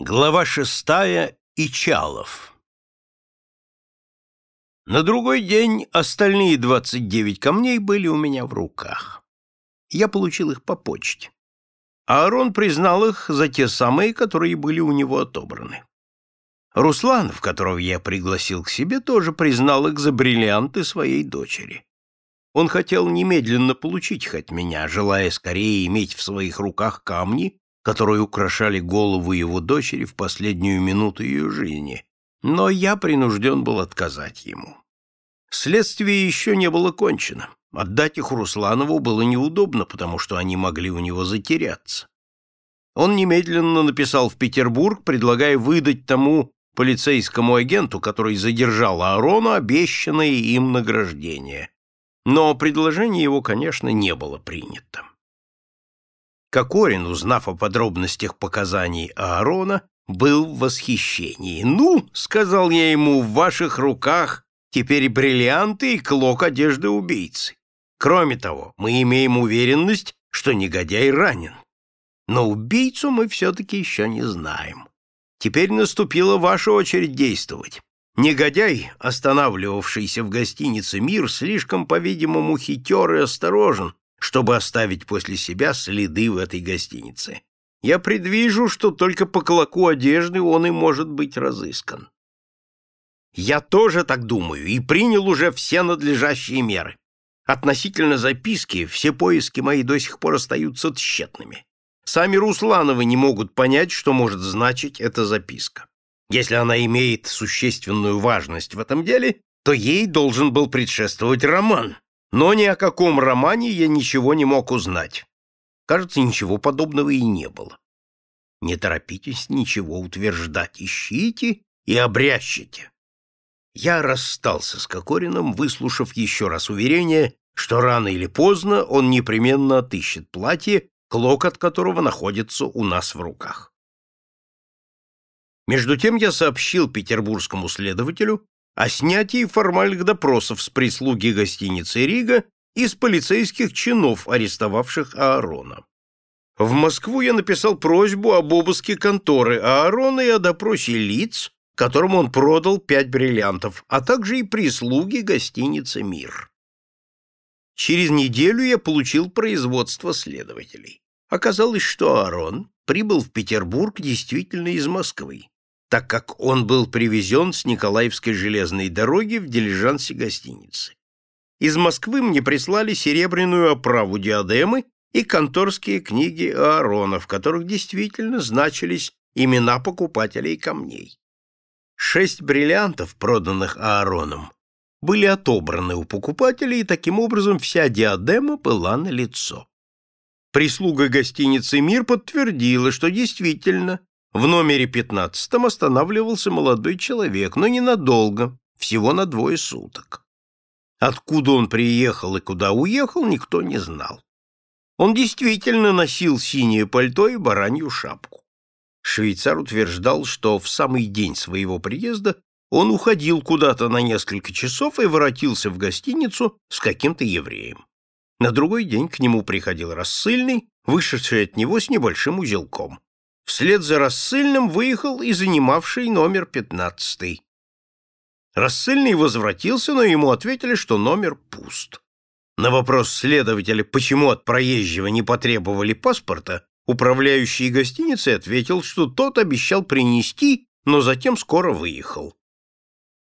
Глава шестая. Ичалов. На другой день остальные двадцать девять камней были у меня в руках. Я получил их по почте. Аарон признал их за те самые, которые были у него отобраны. Руслан, в которого я пригласил к себе, тоже признал их за бриллианты своей дочери. Он хотел немедленно получить их от меня, желая скорее иметь в своих руках камни, которые украшали голову его дочери в последнюю минуту ее жизни, но я принужден был отказать ему. Следствие еще не было кончено. Отдать их Русланову было неудобно, потому что они могли у него затеряться. Он немедленно написал в Петербург, предлагая выдать тому полицейскому агенту, который задержал Аарону, обещанное им награждение. Но предложение его, конечно, не было принято. Кокорин, узнав о подробностях показаний Аарона, был в восхищении. «Ну, — сказал я ему, — в ваших руках теперь бриллианты и клок одежды убийцы. Кроме того, мы имеем уверенность, что негодяй ранен. Но убийцу мы все-таки еще не знаем. Теперь наступила ваша очередь действовать. Негодяй, останавливавшийся в гостинице «Мир», слишком, по-видимому, хитер и осторожен, чтобы оставить после себя следы в этой гостинице. Я предвижу, что только по клоку одежды он и может быть разыскан. Я тоже так думаю и принял уже все надлежащие меры. Относительно записки все поиски мои до сих пор остаются тщетными. Сами Руслановы не могут понять, что может значить эта записка. Если она имеет существенную важность в этом деле, то ей должен был предшествовать роман, но ни о каком романе я ничего не мог узнать. Кажется, ничего подобного и не было. Не торопитесь ничего утверждать, ищите и обрящите. Я расстался с Кокориным, выслушав еще раз уверение, что рано или поздно он непременно отыщет платье, клок от которого находится у нас в руках. Между тем я сообщил петербургскому следователю, о снятии формальных допросов с прислуги гостиницы «Рига» и с полицейских чинов, арестовавших Аарона. В Москву я написал просьбу об обыске конторы Аарона и о допросе лиц, которым он продал пять бриллиантов, а также и прислуги гостиницы «Мир». Через неделю я получил производство следователей. Оказалось, что Аарон прибыл в Петербург действительно из Москвы так как он был привезен с Николаевской железной дороги в дилижансе гостиницы. Из Москвы мне прислали серебряную оправу диадемы и конторские книги Аарона, в которых действительно значились имена покупателей камней. Шесть бриллиантов, проданных Аароном, были отобраны у покупателей, и таким образом вся диадема была на лицо. Прислуга гостиницы «Мир» подтвердила, что действительно в номере пятнадцатом останавливался молодой человек, но ненадолго, всего на двое суток. Откуда он приехал и куда уехал, никто не знал. Он действительно носил синее пальто и баранью шапку. Швейцар утверждал, что в самый день своего приезда он уходил куда-то на несколько часов и воротился в гостиницу с каким-то евреем. На другой день к нему приходил рассыльный, вышедший от него с небольшим узелком. Вслед за рассыльным выехал и занимавший номер пятнадцатый. Рассыльный возвратился, но ему ответили, что номер пуст. На вопрос следователя, почему от проезжего не потребовали паспорта, управляющий гостиницей ответил, что тот обещал принести, но затем скоро выехал.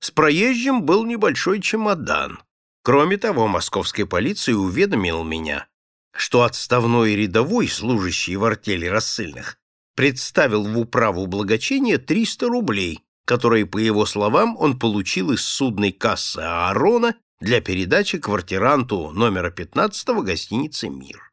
С проезжим был небольшой чемодан. Кроме того, московская полиция уведомила меня, что отставной рядовой, служащий в артели рассыльных, представил в управу благочиния 300 рублей, которые, по его словам, он получил из судной кассы Аарона для передачи квартиранту номера 15 гостиницы «Мир».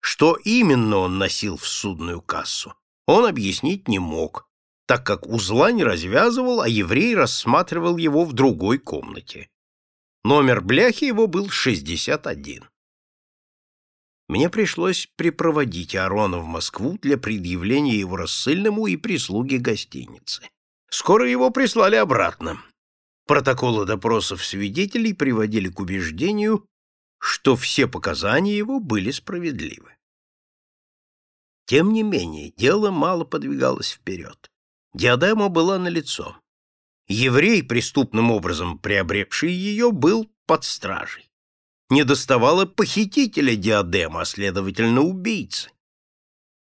Что именно он носил в судную кассу, он объяснить не мог, так как узла не развязывал, а еврей рассматривал его в другой комнате. Номер бляхи его был 61 мне пришлось припроводить Арона в Москву для предъявления его рассыльному и прислуге гостиницы. Скоро его прислали обратно. Протоколы допросов свидетелей приводили к убеждению, что все показания его были справедливы. Тем не менее, дело мало подвигалось вперед. Диадема была налицо. Еврей, преступным образом приобретший ее, был под стражей. Не доставало похитителя диадема, а следовательно, убийцы.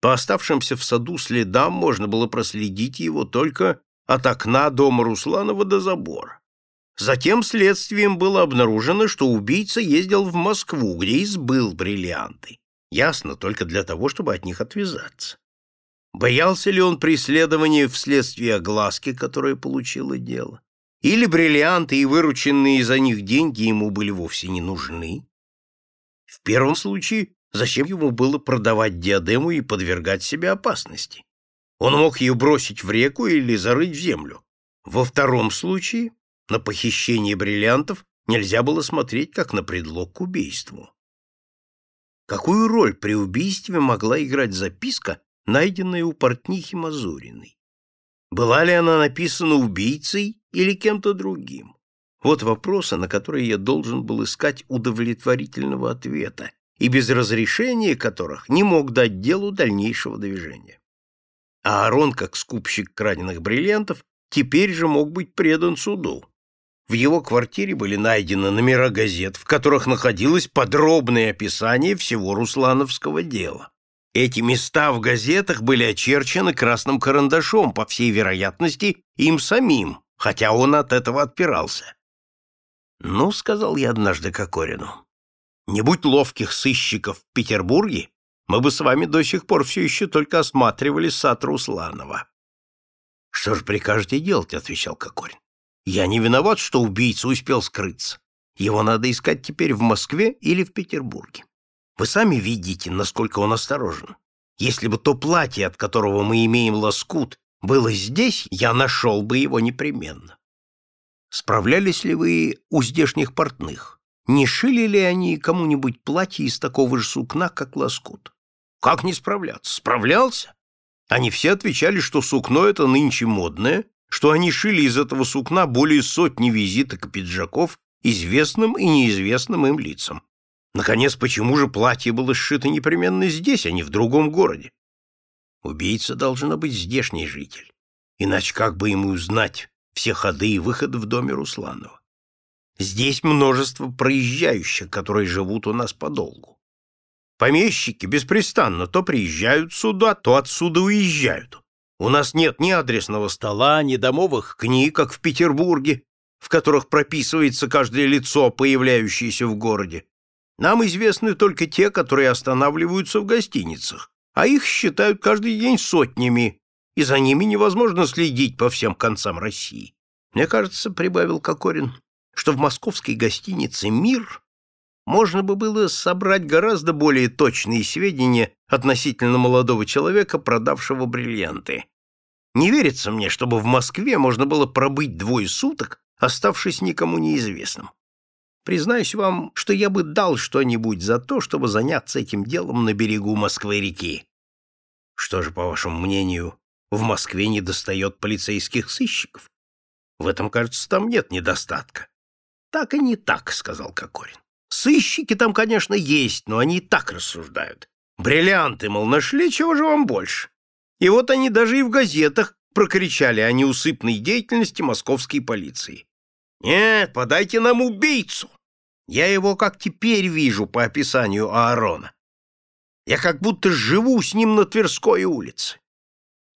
По оставшимся в саду следам можно было проследить его только от окна дома Русланова до забора. Затем следствием было обнаружено, что убийца ездил в Москву, где и сбыл бриллианты. Ясно, только для того, чтобы от них отвязаться. Боялся ли он преследования вследствие огласки, которое получило дело? Или бриллианты и вырученные за них деньги ему были вовсе не нужны? В первом случае Зачем ему было продавать диадему и подвергать себя опасности? Он мог ее бросить в реку или зарыть в землю. Во втором случае на похищение бриллиантов нельзя было смотреть как на предлог к убийству. Какую роль при убийстве могла играть записка, найденная у портнихи Мазуриной? Была ли она написана убийцей или кем-то другим? Вот вопросы, на которые я должен был искать удовлетворительного ответа, и без разрешения которых не мог дать делу дальнейшего движения. А Аарон, как скупщик краденных бриллиантов, теперь же мог быть предан суду. В его квартире были найдены номера газет, в которых находилось подробное описание всего руслановского дела. Эти места в газетах были очерчены красным карандашом, по всей вероятности, им самим, хотя он от этого отпирался. «Ну, — сказал я однажды Кокорину, не будь ловких сыщиков в Петербурге, мы бы с вами до сих пор все еще только осматривали сад Русланова. — Что же прикажете делать? — отвечал Кокорин. — Я не виноват, что убийца успел скрыться. Его надо искать теперь в Москве или в Петербурге. Вы сами видите, насколько он осторожен. Если бы то платье, от которого мы имеем лоскут, было здесь, я нашел бы его непременно. Справлялись ли вы у здешних портных? не шили ли они кому-нибудь платье из такого же сукна, как лоскут? Как не справляться? Справлялся. Они все отвечали, что сукно это нынче модное, что они шили из этого сукна более сотни визиток и пиджаков известным и неизвестным им лицам. Наконец, почему же платье было сшито непременно здесь, а не в другом городе? Убийца должен быть здешний житель, иначе как бы ему узнать все ходы и выходы в доме Русланова? Здесь множество проезжающих, которые живут у нас подолгу. Помещики беспрестанно то приезжают сюда, то отсюда уезжают. У нас нет ни адресного стола, ни домовых книг, как в Петербурге, в которых прописывается каждое лицо, появляющееся в городе. Нам известны только те, которые останавливаются в гостиницах, а их считают каждый день сотнями, и за ними невозможно следить по всем концам России. Мне кажется, — прибавил Кокорин, что в московской гостинице «Мир» можно бы было собрать гораздо более точные сведения относительно молодого человека, продавшего бриллианты. Не верится мне, чтобы в Москве можно было пробыть двое суток, оставшись никому неизвестным. Признаюсь вам, что я бы дал что-нибудь за то, чтобы заняться этим делом на берегу Москвы-реки. Что же, по вашему мнению, в Москве недостает полицейских сыщиков? В этом, кажется, там нет недостатка. Так и не так, сказал Кокорин. Сыщики там, конечно, есть, но они и так рассуждают. Бриллианты, мол, нашли, чего же вам больше? И вот они даже и в газетах прокричали о неусыпной деятельности московской полиции. Нет, подайте нам убийцу. Я его как теперь вижу по описанию Аарона. Я как будто живу с ним на Тверской улице.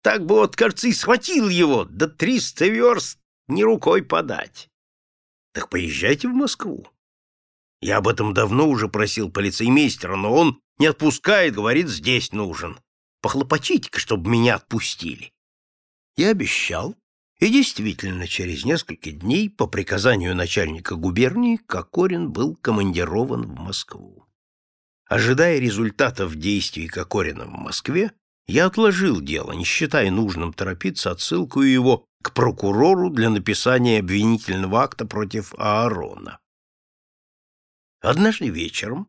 Так бы вот, кажется, схватил его, да триста верст не рукой подать. Так поезжайте в Москву. Я об этом давно уже просил полицеймейстера, но он не отпускает, говорит, здесь нужен. Похлопочите-ка, чтобы меня отпустили. Я обещал, и действительно, через несколько дней, по приказанию начальника губернии, Кокорин был командирован в Москву. Ожидая результатов действий Кокорина в Москве, я отложил дело, не считая нужным торопиться отсылкую его к прокурору для написания обвинительного акта против Аарона. Однажды вечером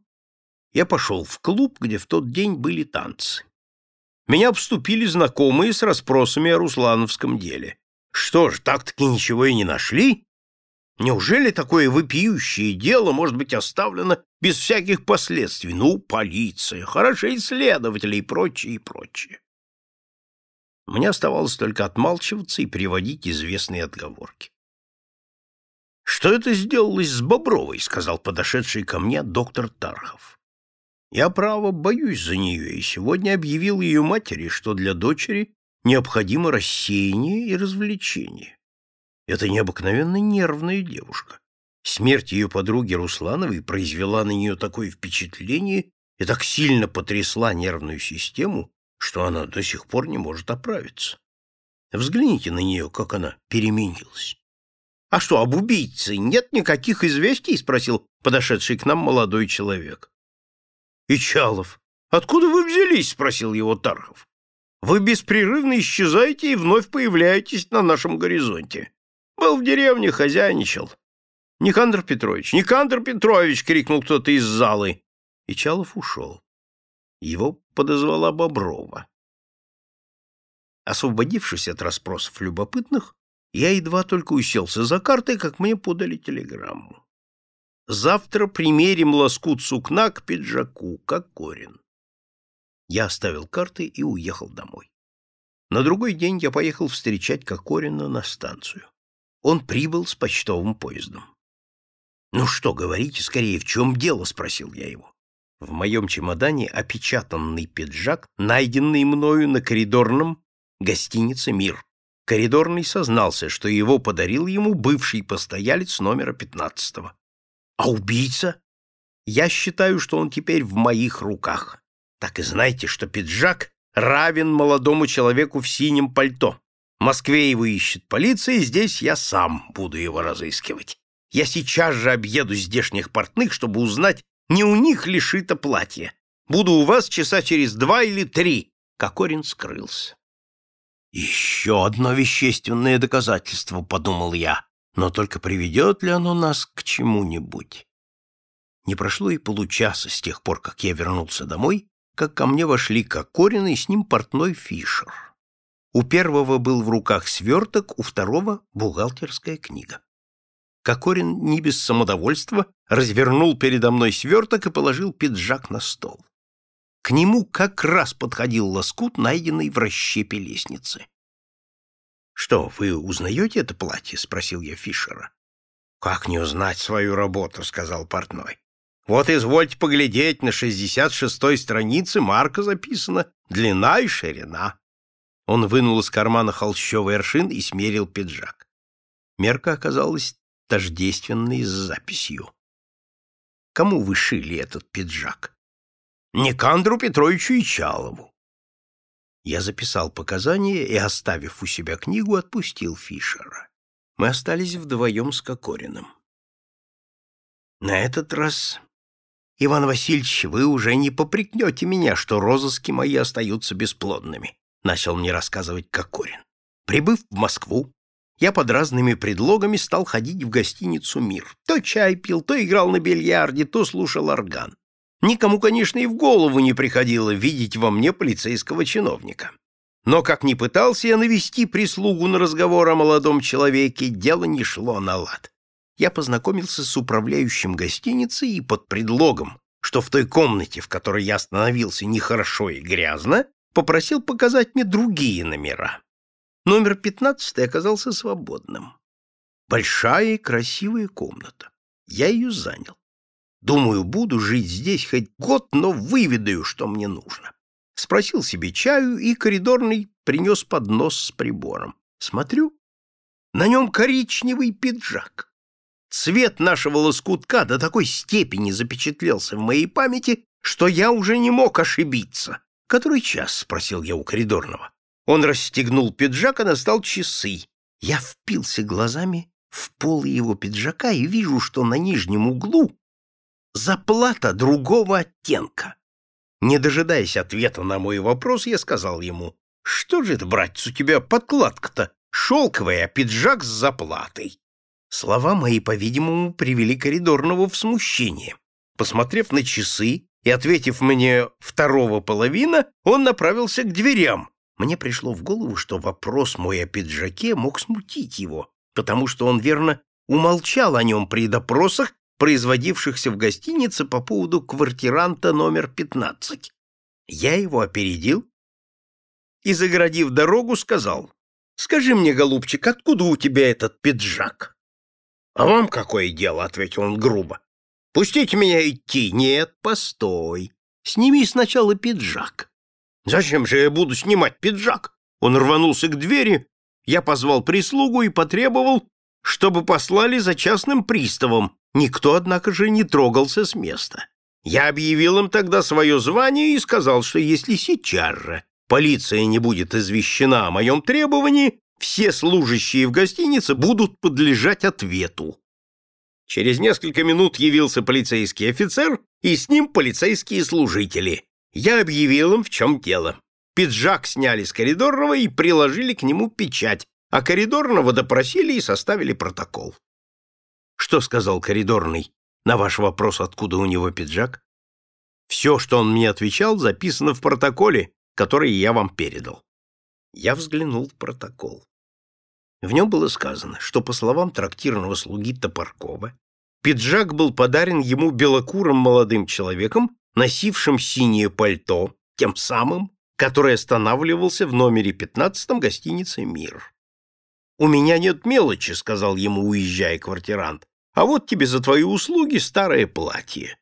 я пошел в клуб, где в тот день были танцы. Меня обступили знакомые с расспросами о Руслановском деле. Что ж, так-таки ничего и не нашли? Неужели такое вопиющее дело может быть оставлено без всяких последствий. Ну, полиция, хорошие следователи и прочее, и прочее. Мне оставалось только отмалчиваться и приводить известные отговорки. «Что это сделалось с Бобровой?» — сказал подошедший ко мне доктор Тархов. «Я, право, боюсь за нее, и сегодня объявил ее матери, что для дочери необходимо рассеяние и развлечение. Это необыкновенно нервная девушка. Смерть ее подруги Руслановой произвела на нее такое впечатление и так сильно потрясла нервную систему, что она до сих пор не может оправиться. Взгляните на нее, как она переменилась. — А что, об убийце нет никаких известий? — спросил подошедший к нам молодой человек. — Ичалов, откуда вы взялись? — спросил его Тархов. — Вы беспрерывно исчезаете и вновь появляетесь на нашем горизонте. Был в деревне, хозяйничал. — Никандр Петрович, Никандр Петрович! — крикнул кто-то из залы. Ичалов ушел. Его подозвала Боброва. Освободившись от расспросов любопытных, я едва только уселся за картой, как мне подали телеграмму. Завтра примерим лоскут сукна к пиджаку, как Корин. Я оставил карты и уехал домой. На другой день я поехал встречать Кокорина на станцию. Он прибыл с почтовым поездом. «Ну что, говорите скорее, в чем дело?» — спросил я его. В моем чемодане опечатанный пиджак, найденный мною на коридорном гостинице «Мир». Коридорный сознался, что его подарил ему бывший постоялец номера пятнадцатого. А убийца? Я считаю, что он теперь в моих руках. Так и знайте, что пиджак равен молодому человеку в синем пальто. В Москве его ищет полиция, здесь я сам буду его разыскивать. Я сейчас же объеду здешних портных, чтобы узнать, не у них ли шито платье. Буду у вас часа через два или три. Кокорин скрылся. Еще одно вещественное доказательство, подумал я, но только приведет ли оно нас к чему-нибудь? Не прошло и получаса с тех пор, как я вернулся домой, как ко мне вошли Кокорин и с ним портной Фишер. У первого был в руках сверток, у второго — бухгалтерская книга. Кокорин не без самодовольства развернул передо мной сверток и положил пиджак на стол. К нему как раз подходил лоскут, найденный в расщепе лестницы. — Что, вы узнаете это платье? — спросил я Фишера. — Как не узнать свою работу? — сказал портной. — Вот извольте поглядеть, на шестьдесят шестой странице марка записана длина и ширина. Он вынул из кармана холщовый аршин и смерил пиджак. Мерка оказалась тождественной с записью. Кому вы шили этот пиджак? Никандру Петровичу Ичалову. Я записал показания и, оставив у себя книгу, отпустил Фишера. Мы остались вдвоем с Кокориным. На этот раз, Иван Васильевич, вы уже не попрекнете меня, что розыски мои остаются бесплодными, начал мне рассказывать Кокорин. Прибыв в Москву, я под разными предлогами стал ходить в гостиницу «Мир». То чай пил, то играл на бильярде, то слушал орган. Никому, конечно, и в голову не приходило видеть во мне полицейского чиновника. Но как ни пытался я навести прислугу на разговор о молодом человеке, дело не шло на лад. Я познакомился с управляющим гостиницы и под предлогом, что в той комнате, в которой я остановился, нехорошо и грязно, попросил показать мне другие номера. Номер пятнадцатый оказался свободным. Большая и красивая комната. Я ее занял. Думаю, буду жить здесь хоть год, но выведаю, что мне нужно. Спросил себе чаю, и коридорный принес поднос с прибором. Смотрю, на нем коричневый пиджак. Цвет нашего лоскутка до такой степени запечатлелся в моей памяти, что я уже не мог ошибиться. «Который час?» — спросил я у коридорного. Он расстегнул пиджак и настал часы. Я впился глазами в полы его пиджака и вижу, что на нижнем углу заплата другого оттенка. Не дожидаясь ответа на мой вопрос, я сказал ему, «Что же это, братец, у тебя подкладка-то шелковая, а пиджак с заплатой?» Слова мои, по-видимому, привели коридорного в смущение. Посмотрев на часы и ответив мне второго половина, он направился к дверям, мне пришло в голову, что вопрос мой о пиджаке мог смутить его, потому что он, верно, умолчал о нем при допросах, производившихся в гостинице по поводу квартиранта номер 15. Я его опередил и, загородив дорогу, сказал, «Скажи мне, голубчик, откуда у тебя этот пиджак?» «А вам какое дело?» — ответил он грубо. «Пустите меня идти». «Нет, постой. Сними сначала пиджак». «Зачем же я буду снимать пиджак?» Он рванулся к двери, я позвал прислугу и потребовал, чтобы послали за частным приставом. Никто, однако же, не трогался с места. Я объявил им тогда свое звание и сказал, что если сейчас же полиция не будет извещена о моем требовании, все служащие в гостинице будут подлежать ответу. Через несколько минут явился полицейский офицер и с ним полицейские служители. Я объявил им, в чем дело. Пиджак сняли с коридорного и приложили к нему печать, а коридорного допросили и составили протокол. Что сказал коридорный на ваш вопрос, откуда у него пиджак? Все, что он мне отвечал, записано в протоколе, который я вам передал. Я взглянул в протокол. В нем было сказано, что, по словам трактирного слуги Топоркова, пиджак был подарен ему белокурым молодым человеком, носившим синее пальто, тем самым, который останавливался в номере 15 гостиницы «Мир». «У меня нет мелочи», — сказал ему, уезжая квартирант, «а вот тебе за твои услуги старое платье».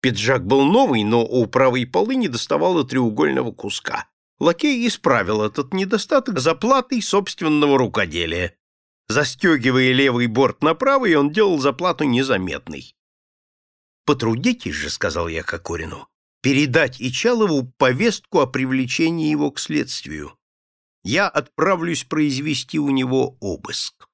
Пиджак был новый, но у правой полы не доставало треугольного куска. Лакей исправил этот недостаток заплатой собственного рукоделия. Застегивая левый борт на правый, он делал заплату незаметной. «Потрудитесь же», — сказал я Кокорину, передать Ичалову повестку о привлечении его к следствию. Я отправлюсь произвести у него обыск.